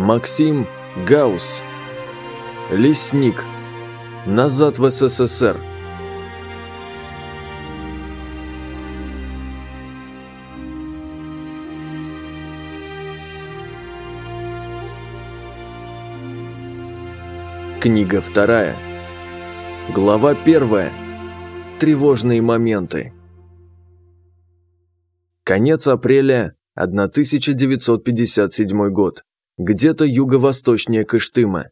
Максим Гаус. Лесник. Назад в СССР. Книга вторая. Глава первая. Тревожные моменты. Конец апреля 1957 год. Где-то юго-восточнее Кыштыма.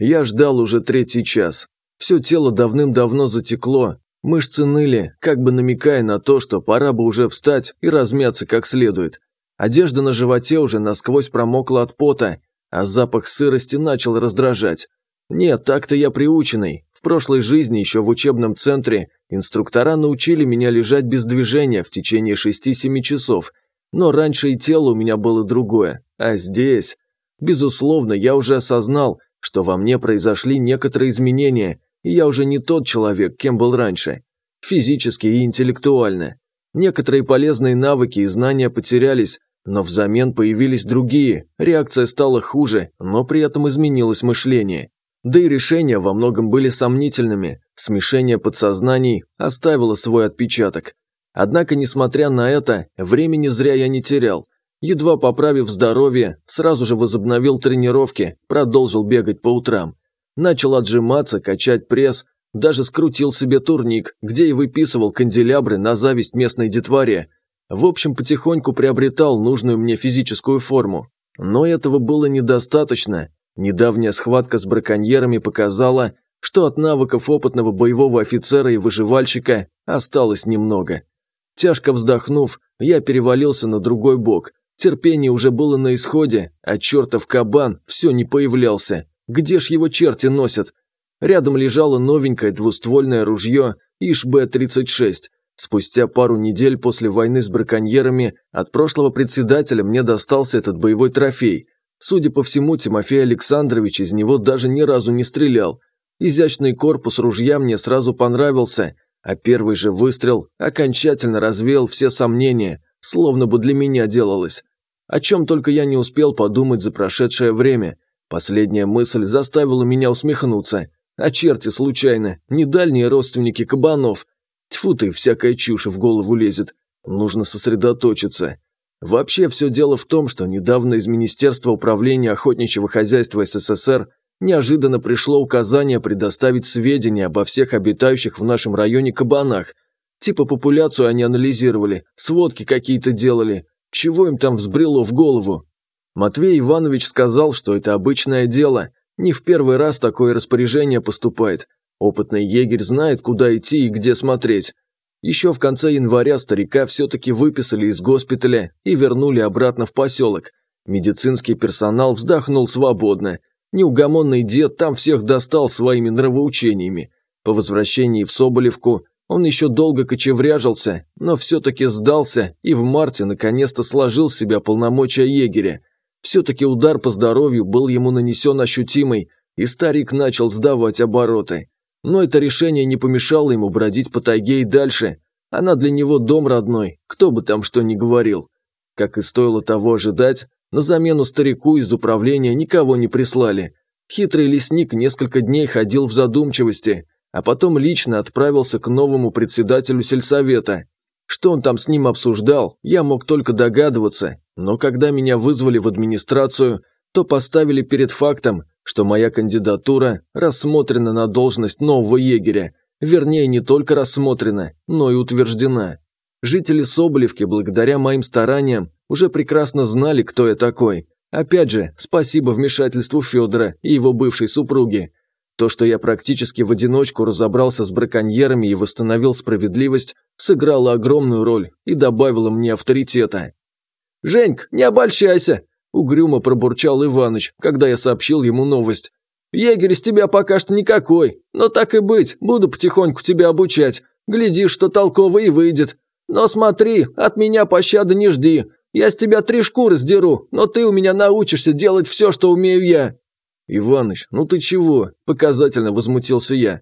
Я ждал уже третий час. Все тело давным-давно затекло, мышцы ныли, как бы намекая на то, что пора бы уже встать и размяться как следует. Одежда на животе уже насквозь промокла от пота, а запах сырости начал раздражать. Нет, так-то я приученный. В прошлой жизни, еще в учебном центре, инструктора научили меня лежать без движения в течение 6-7 часов. Но раньше и тело у меня было другое. А здесь... Безусловно, я уже осознал, что во мне произошли некоторые изменения, и я уже не тот человек, кем был раньше. Физически и интеллектуально. Некоторые полезные навыки и знания потерялись, но взамен появились другие, реакция стала хуже, но при этом изменилось мышление. Да и решения во многом были сомнительными, смешение подсознаний оставило свой отпечаток. Однако, несмотря на это, времени зря я не терял. Едва поправив здоровье, сразу же возобновил тренировки, продолжил бегать по утрам. Начал отжиматься, качать пресс, даже скрутил себе турник, где и выписывал канделябры на зависть местной детворе. В общем, потихоньку приобретал нужную мне физическую форму. Но этого было недостаточно, Недавняя схватка с браконьерами показала, что от навыков опытного боевого офицера и выживальщика осталось немного. Тяжко вздохнув, я перевалился на другой бок. Терпение уже было на исходе, а чертов кабан все не появлялся. Где ж его черти носят? Рядом лежало новенькое двуствольное ружье ИШ-Б-36. Спустя пару недель после войны с браконьерами от прошлого председателя мне достался этот боевой трофей – Судя по всему, Тимофей Александрович из него даже ни разу не стрелял. Изящный корпус ружья мне сразу понравился, а первый же выстрел окончательно развеял все сомнения, словно бы для меня делалось. О чем только я не успел подумать за прошедшее время. Последняя мысль заставила меня усмехнуться. А черти случайно, не дальние родственники кабанов. Тьфу ты, всякая чушь в голову лезет. Нужно сосредоточиться. Вообще все дело в том, что недавно из Министерства управления охотничьего хозяйства СССР неожиданно пришло указание предоставить сведения обо всех обитающих в нашем районе кабанах. Типа популяцию они анализировали, сводки какие-то делали. Чего им там взбрело в голову? Матвей Иванович сказал, что это обычное дело. Не в первый раз такое распоряжение поступает. Опытный егерь знает, куда идти и где смотреть. Еще в конце января старика все-таки выписали из госпиталя и вернули обратно в поселок. Медицинский персонал вздохнул свободно. Неугомонный дед там всех достал своими нравоучениями. По возвращении в Соболевку он еще долго кочевряжился, но все-таки сдался и в марте наконец-то сложил с себя полномочия егеря. Все-таки удар по здоровью был ему нанесен ощутимый, и старик начал сдавать обороты. Но это решение не помешало ему бродить по тайге и дальше. Она для него дом родной, кто бы там что ни говорил. Как и стоило того ожидать, на замену старику из управления никого не прислали. Хитрый лесник несколько дней ходил в задумчивости, а потом лично отправился к новому председателю сельсовета. Что он там с ним обсуждал, я мог только догадываться, но когда меня вызвали в администрацию, то поставили перед фактом, что моя кандидатура рассмотрена на должность нового егеря, вернее, не только рассмотрена, но и утверждена. Жители Соболевки, благодаря моим стараниям, уже прекрасно знали, кто я такой. Опять же, спасибо вмешательству Федора и его бывшей супруги. То, что я практически в одиночку разобрался с браконьерами и восстановил справедливость, сыграло огромную роль и добавило мне авторитета. «Женьк, не обольщайся!» Угрюмо пробурчал Иваныч, когда я сообщил ему новость. «Егерь из тебя пока что никакой, но так и быть, буду потихоньку тебя обучать. Гляди, что толково и выйдет. Но смотри, от меня пощады не жди. Я с тебя три шкуры сдеру, но ты у меня научишься делать все, что умею я». «Иваныч, ну ты чего?» – показательно возмутился я.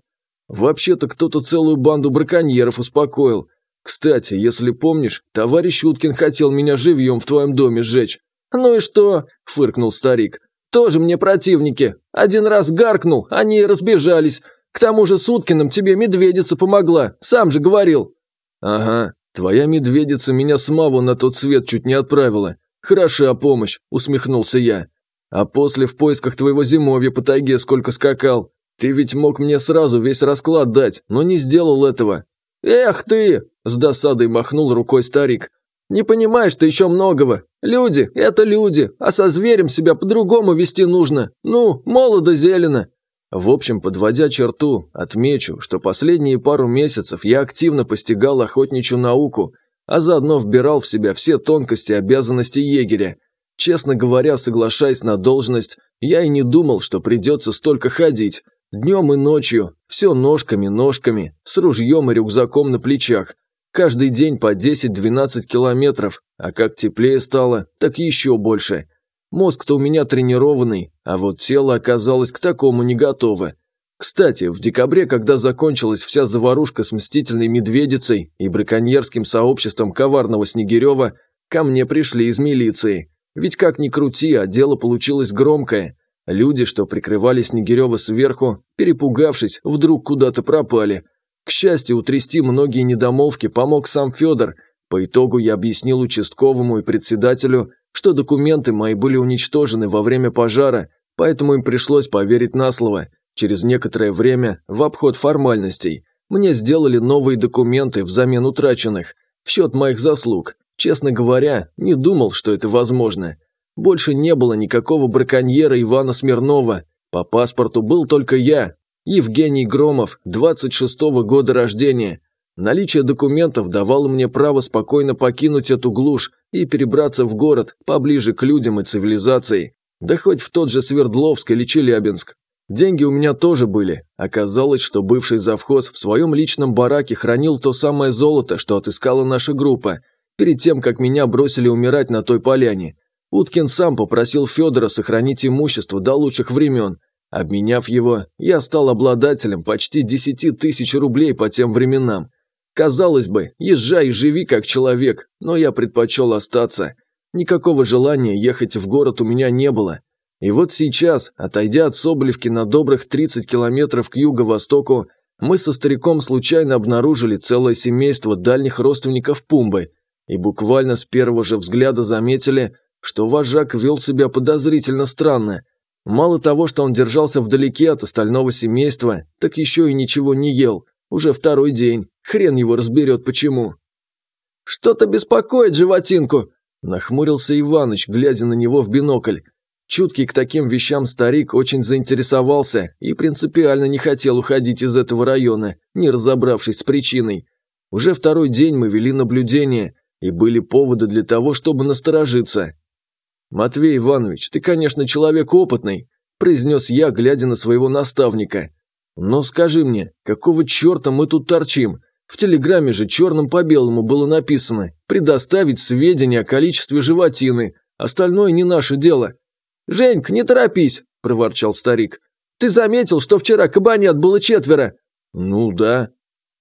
«Вообще-то кто-то целую банду браконьеров успокоил. Кстати, если помнишь, товарищ Уткин хотел меня живьем в твоем доме сжечь. «Ну и что?» – фыркнул старик. Тоже мне противники. Один раз гаркнул, они и разбежались. К тому же Суткиным тебе медведица помогла, сам же говорил». «Ага, твоя медведица меня с Маву на тот свет чуть не отправила. Хороша помощь», – усмехнулся я. «А после в поисках твоего зимовья по тайге сколько скакал. Ты ведь мог мне сразу весь расклад дать, но не сделал этого». «Эх ты!» – с досадой махнул рукой старик. «Не понимаешь ты еще многого. Люди – это люди, а со зверем себя по-другому вести нужно. Ну, молодо зелено». В общем, подводя черту, отмечу, что последние пару месяцев я активно постигал охотничью науку, а заодно вбирал в себя все тонкости обязанностей егеря. Честно говоря, соглашаясь на должность, я и не думал, что придется столько ходить. Днем и ночью, все ножками-ножками, с ружьем и рюкзаком на плечах. Каждый день по 10-12 километров, а как теплее стало, так еще больше. Мозг-то у меня тренированный, а вот тело оказалось к такому не готово. Кстати, в декабре, когда закончилась вся заварушка с мстительной медведицей и браконьерским сообществом коварного Снегирева, ко мне пришли из милиции. Ведь как ни крути, а дело получилось громкое. Люди, что прикрывали Снегирева сверху, перепугавшись, вдруг куда-то пропали. К счастью, утрясти многие недомолвки помог сам Федор. По итогу я объяснил участковому и председателю, что документы мои были уничтожены во время пожара, поэтому им пришлось поверить на слово. Через некоторое время, в обход формальностей, мне сделали новые документы взамен утраченных, в счет моих заслуг. Честно говоря, не думал, что это возможно. Больше не было никакого браконьера Ивана Смирнова. По паспорту был только я, Евгений Громов, 26-го года рождения. Наличие документов давало мне право спокойно покинуть эту глушь и перебраться в город, поближе к людям и цивилизации. Да хоть в тот же Свердловск или Челябинск. Деньги у меня тоже были. Оказалось, что бывший завхоз в своем личном бараке хранил то самое золото, что отыскала наша группа, перед тем, как меня бросили умирать на той поляне. Уткин сам попросил Федора сохранить имущество до лучших времен. Обменяв его, я стал обладателем почти 10 тысяч рублей по тем временам. Казалось бы, езжай и живи как человек, но я предпочел остаться. Никакого желания ехать в город у меня не было. И вот сейчас, отойдя от Соболевки на добрых 30 километров к юго-востоку, мы со стариком случайно обнаружили целое семейство дальних родственников Пумбы и буквально с первого же взгляда заметили, что вожак вел себя подозрительно странно. Мало того, что он держался вдалеке от остального семейства, так еще и ничего не ел. Уже второй день. Хрен его разберет почему. «Что-то беспокоит животинку», – нахмурился Иваныч, глядя на него в бинокль. Чуткий к таким вещам старик очень заинтересовался и принципиально не хотел уходить из этого района, не разобравшись с причиной. Уже второй день мы вели наблюдение, и были поводы для того, чтобы насторожиться. «Матвей Иванович, ты, конечно, человек опытный», – произнес я, глядя на своего наставника. «Но скажи мне, какого черта мы тут торчим? В телеграмме же черным по белому было написано «предоставить сведения о количестве животины, остальное не наше дело». «Женька, не торопись», – проворчал старик. «Ты заметил, что вчера кабанят было четверо?» «Ну да».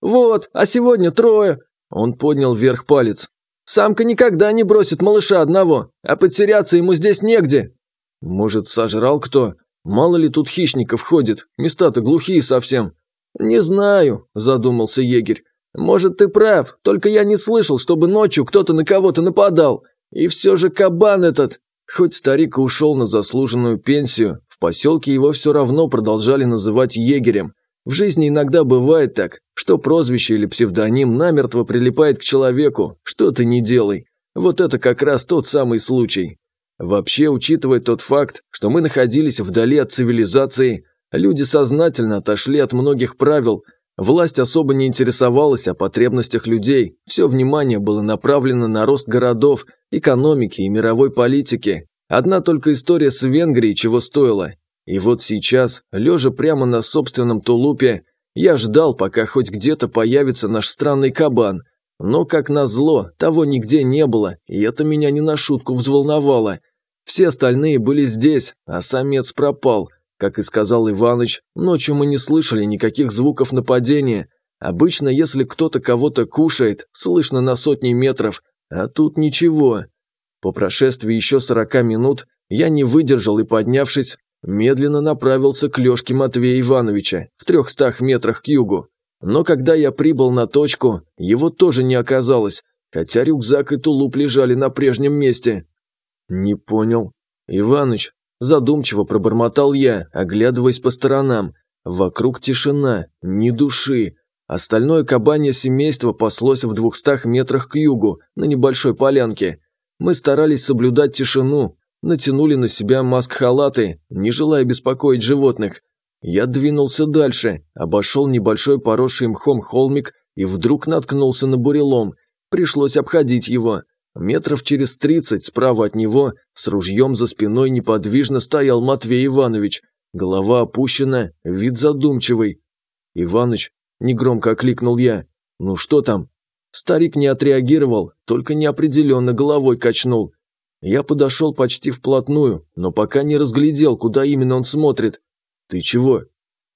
«Вот, а сегодня трое». Он поднял вверх палец. «Самка никогда не бросит малыша одного, а потеряться ему здесь негде». «Может, сожрал кто? Мало ли тут хищников ходит, места-то глухие совсем». «Не знаю», – задумался егерь. «Может, ты прав, только я не слышал, чтобы ночью кто-то на кого-то нападал. И все же кабан этот...» Хоть старик и ушел на заслуженную пенсию, в поселке его все равно продолжали называть егерем. В жизни иногда бывает так, что прозвище или псевдоним намертво прилипает к человеку, что ты не делай. Вот это как раз тот самый случай. Вообще, учитывая тот факт, что мы находились вдали от цивилизации, люди сознательно отошли от многих правил, власть особо не интересовалась о потребностях людей, все внимание было направлено на рост городов, экономики и мировой политики. Одна только история с Венгрией чего стоила. И вот сейчас, лежа прямо на собственном тулупе, я ждал, пока хоть где-то появится наш странный кабан. Но, как назло, того нигде не было, и это меня не на шутку взволновало. Все остальные были здесь, а самец пропал. Как и сказал Иваныч, ночью мы не слышали никаких звуков нападения. Обычно, если кто-то кого-то кушает, слышно на сотни метров, а тут ничего. По прошествии еще сорока минут Я не выдержал и, поднявшись, медленно направился к лёжке Матвея Ивановича в трехстах метрах к югу. Но когда я прибыл на точку, его тоже не оказалось, хотя рюкзак и тулуп лежали на прежнем месте. Не понял. Иваныч, задумчиво пробормотал я, оглядываясь по сторонам. Вокруг тишина, ни души. Остальное кабанье семейство паслось в двухстах метрах к югу, на небольшой полянке. Мы старались соблюдать тишину, натянули на себя маск-халаты, не желая беспокоить животных. Я двинулся дальше, обошел небольшой поросший мхом холмик и вдруг наткнулся на бурелом. Пришлось обходить его. Метров через тридцать справа от него, с ружьем за спиной неподвижно стоял Матвей Иванович. Голова опущена, вид задумчивый. «Иваныч, Негромко окликнул я. «Ну что там?» Старик не отреагировал, только неопределенно головой качнул. Я подошел почти вплотную, но пока не разглядел, куда именно он смотрит. «Ты чего?»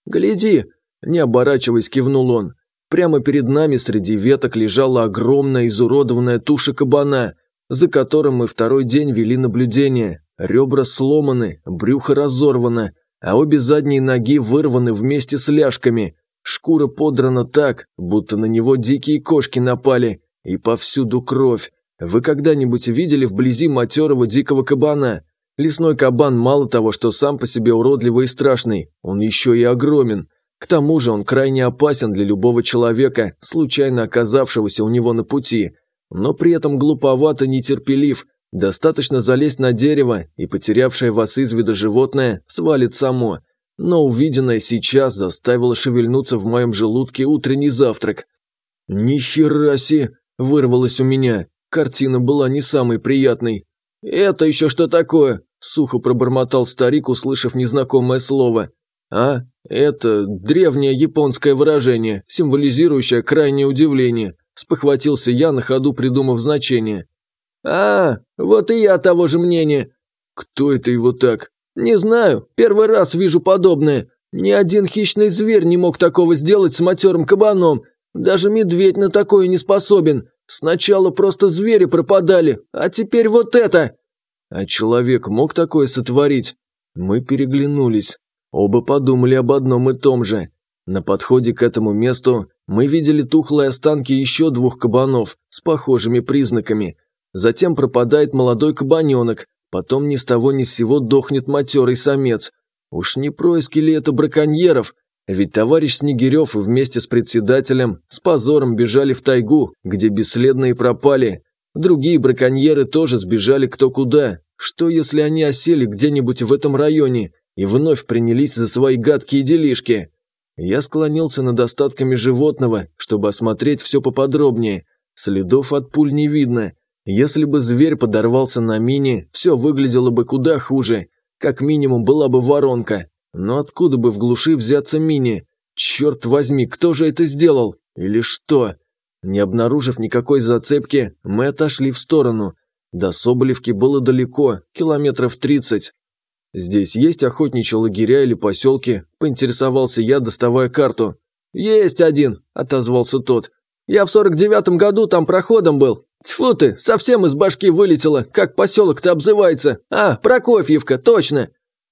«Гляди!» – не оборачиваясь, кивнул он. Прямо перед нами среди веток лежала огромная изуродованная туша кабана, за которым мы второй день вели наблюдение. Ребра сломаны, брюхо разорвано, а обе задние ноги вырваны вместе с ляжками. Шкура подрана так, будто на него дикие кошки напали, и повсюду кровь. Вы когда-нибудь видели вблизи матерого дикого кабана? Лесной кабан мало того, что сам по себе уродливый и страшный, он еще и огромен. К тому же он крайне опасен для любого человека, случайно оказавшегося у него на пути, но при этом глуповато нетерпелив. Достаточно залезть на дерево, и потерявшее вас из вида животное свалит само – но увиденное сейчас заставило шевельнуться в моем желудке утренний завтрак. «Ни хера себе!» – вырвалось у меня. Картина была не самой приятной. «Это еще что такое?» – сухо пробормотал старик, услышав незнакомое слово. «А, это древнее японское выражение, символизирующее крайнее удивление», – спохватился я на ходу, придумав значение. «А, вот и я того же мнения». «Кто это его так?» «Не знаю, первый раз вижу подобное. Ни один хищный зверь не мог такого сделать с матерым кабаном. Даже медведь на такое не способен. Сначала просто звери пропадали, а теперь вот это!» А человек мог такое сотворить? Мы переглянулись. Оба подумали об одном и том же. На подходе к этому месту мы видели тухлые останки еще двух кабанов с похожими признаками. Затем пропадает молодой кабаненок, Потом ни с того ни с сего дохнет матерый самец. Уж не происки ли это браконьеров? Ведь товарищ Снегирев вместе с председателем с позором бежали в тайгу, где бесследно и пропали. Другие браконьеры тоже сбежали кто куда. Что если они осели где-нибудь в этом районе и вновь принялись за свои гадкие делишки? Я склонился над остатками животного, чтобы осмотреть все поподробнее. Следов от пуль не видно, если бы зверь подорвался на мине, все выглядело бы куда хуже. Как минимум была бы воронка. Но откуда бы в глуши взяться мини? Черт возьми, кто же это сделал? Или что? Не обнаружив никакой зацепки, мы отошли в сторону. До Соболевки было далеко, километров тридцать. «Здесь есть охотничьи лагеря или поселки?» – поинтересовался я, доставая карту. «Есть один», – отозвался тот. «Я в сорок девятом году там проходом был. Тьфу ты, совсем из башки вылетело, как поселок-то обзывается. А, Прокофьевка, точно.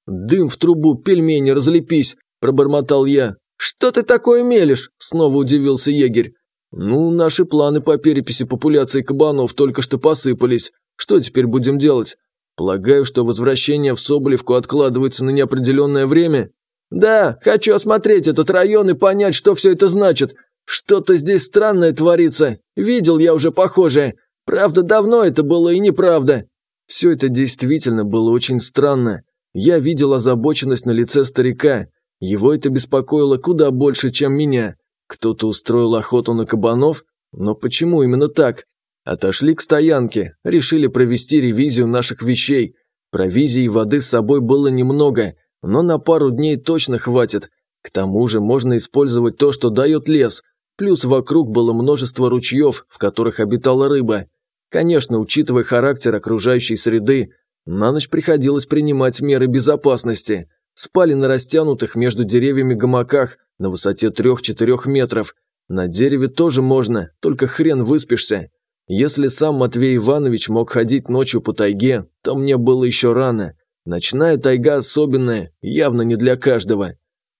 Дым в трубу, пельмени разлепись, пробормотал я. Что ты такое мелешь? Снова удивился егерь. Ну, наши планы по переписи популяции кабанов только что посыпались. Что теперь будем делать? Полагаю, что возвращение в Соболевку откладывается на неопределенное время? Да, хочу осмотреть этот район и понять, что все это значит. Что-то здесь странное творится. Видел я уже похожее. Правда, давно это было и неправда. Все это действительно было очень странно. Я видел озабоченность на лице старика. Его это беспокоило куда больше, чем меня. Кто-то устроил охоту на кабанов? Но почему именно так? Отошли к стоянке, решили провести ревизию наших вещей. Провизии и воды с собой было немного, но на пару дней точно хватит. К тому же можно использовать то, что дает лес – Плюс вокруг было множество ручьев, в которых обитала рыба. Конечно, учитывая характер окружающей среды, на ночь приходилось принимать меры безопасности. Спали на растянутых между деревьями гамаках на высоте 3-4 метров. На дереве тоже можно, только хрен выспишься. Если сам Матвей Иванович мог ходить ночью по тайге, то мне было еще рано. Ночная тайга особенная, явно не для каждого.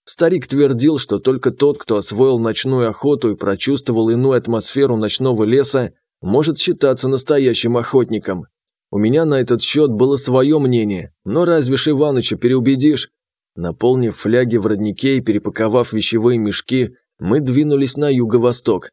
Старик твердил, что только тот, кто освоил ночную охоту и прочувствовал иную атмосферу ночного леса, может считаться настоящим охотником. У меня на этот счет было свое мнение, но разве ж Иваныча переубедишь? Наполнив фляги в роднике и перепаковав вещевые мешки, мы двинулись на юго-восток.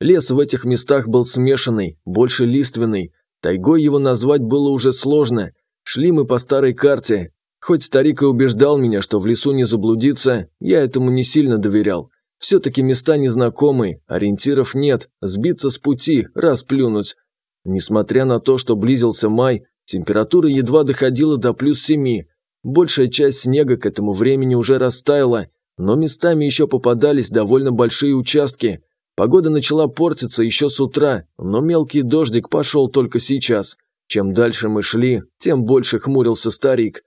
Лес в этих местах был смешанный, больше лиственный. Тайгой его назвать было уже сложно. Шли мы по старой карте. Хоть старик и убеждал меня, что в лесу не заблудиться, я этому не сильно доверял. Все-таки места незнакомые, ориентиров нет, сбиться с пути, расплюнуть. Несмотря на то, что близился май, температура едва доходила до плюс семи. Большая часть снега к этому времени уже растаяла, но местами еще попадались довольно большие участки. Погода начала портиться еще с утра, но мелкий дождик пошел только сейчас. Чем дальше мы шли, тем больше хмурился старик.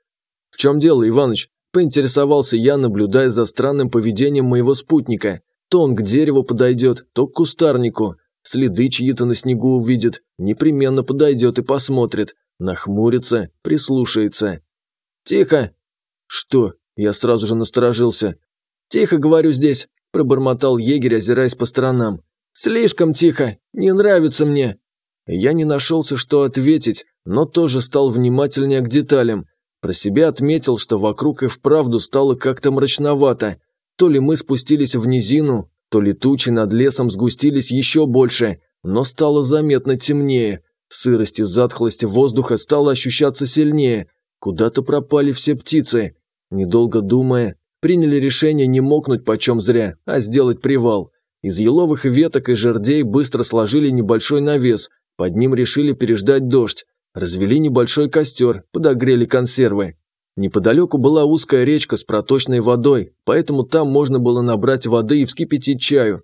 «В чем дело, Иваныч?» – поинтересовался я, наблюдая за странным поведением моего спутника. То он к дереву подойдет, то к кустарнику. Следы чьи-то на снегу увидит, непременно подойдет и посмотрит. Нахмурится, прислушается. «Тихо!» «Что?» – я сразу же насторожился. «Тихо, говорю здесь!» – пробормотал егерь, озираясь по сторонам. «Слишком тихо! Не нравится мне!» Я не нашелся, что ответить, но тоже стал внимательнее к деталям. Про себя отметил, что вокруг и вправду стало как-то мрачновато. То ли мы спустились в низину, то ли тучи над лесом сгустились еще больше, но стало заметно темнее. Сырость и затхлость воздуха стала ощущаться сильнее. Куда-то пропали все птицы. Недолго думая, приняли решение не мокнуть почем зря, а сделать привал. Из еловых веток и жердей быстро сложили небольшой навес, под ним решили переждать дождь. Развели небольшой костер, подогрели консервы. Неподалеку была узкая речка с проточной водой, поэтому там можно было набрать воды и вскипятить чаю.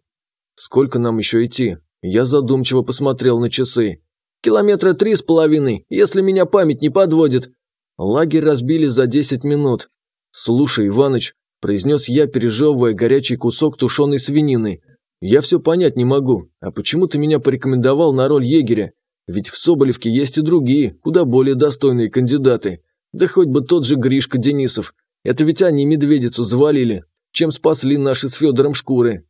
Сколько нам еще идти? Я задумчиво посмотрел на часы. Километра три с половиной, если меня память не подводит. Лагерь разбили за десять минут. Слушай, Иваныч, произнес я, пережевывая горячий кусок тушеной свинины. Я все понять не могу. А почему ты меня порекомендовал на роль егеря? Ведь в Соболевке есть и другие, куда более достойные кандидаты. Да хоть бы тот же Гришка Денисов. Это ведь они медведицу завалили, чем спасли наши с Федором шкуры.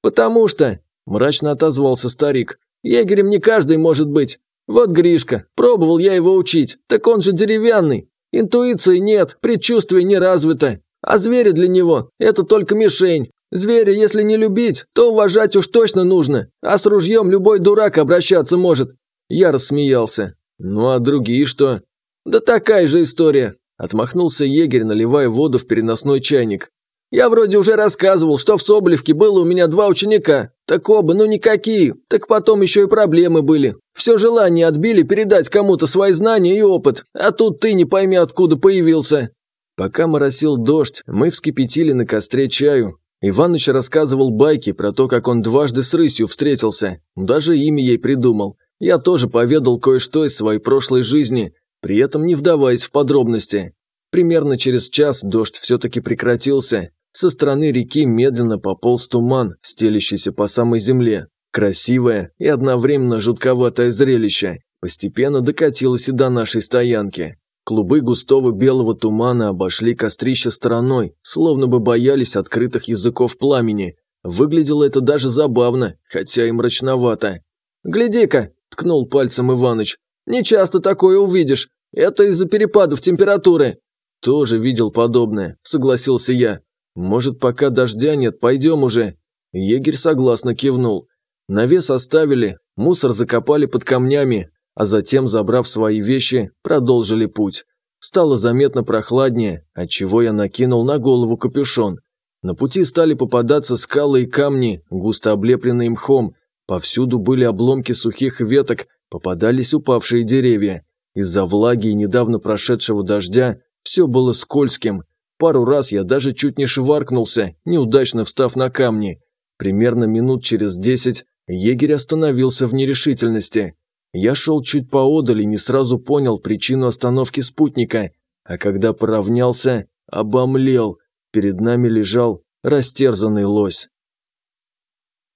«Потому что», – мрачно отозвался старик, – «егерем не каждый может быть. Вот Гришка, пробовал я его учить, так он же деревянный. Интуиции нет, предчувствие не развито. А звери для него – это только мишень. Зверя, если не любить, то уважать уж точно нужно, а с ружьем любой дурак обращаться может». Я рассмеялся. «Ну а другие что?» «Да такая же история», – отмахнулся егерь, наливая воду в переносной чайник. «Я вроде уже рассказывал, что в Соболевке было у меня два ученика. Так оба, ну никакие. Так потом еще и проблемы были. Все желание отбили передать кому-то свои знания и опыт. А тут ты не пойми откуда появился». Пока моросил дождь, мы вскипятили на костре чаю. Иваныч рассказывал байки про то, как он дважды с рысью встретился. Даже имя ей придумал. Я тоже поведал кое-что из своей прошлой жизни – при этом не вдаваясь в подробности. Примерно через час дождь все-таки прекратился. Со стороны реки медленно пополз туман, стелящийся по самой земле. Красивое и одновременно жутковатое зрелище. Постепенно докатилось и до нашей стоянки. Клубы густого белого тумана обошли кострище стороной, словно бы боялись открытых языков пламени. Выглядело это даже забавно, хотя и мрачновато. «Гляди-ка!» – ткнул пальцем Иваныч. Не часто такое увидишь. Это из-за перепадов температуры». «Тоже видел подобное», – согласился я. «Может, пока дождя нет, пойдем уже?» Егерь согласно кивнул. Навес оставили, мусор закопали под камнями, а затем, забрав свои вещи, продолжили путь. Стало заметно прохладнее, отчего я накинул на голову капюшон. На пути стали попадаться скалы и камни, густо облепленные мхом. Повсюду были обломки сухих веток, Попадались упавшие деревья. Из-за влаги и недавно прошедшего дождя все было скользким. Пару раз я даже чуть не шваркнулся, неудачно встав на камни. Примерно минут через десять егерь остановился в нерешительности. Я шел чуть поодаль и не сразу понял причину остановки спутника, а когда поравнялся, обомлел. Перед нами лежал растерзанный лось.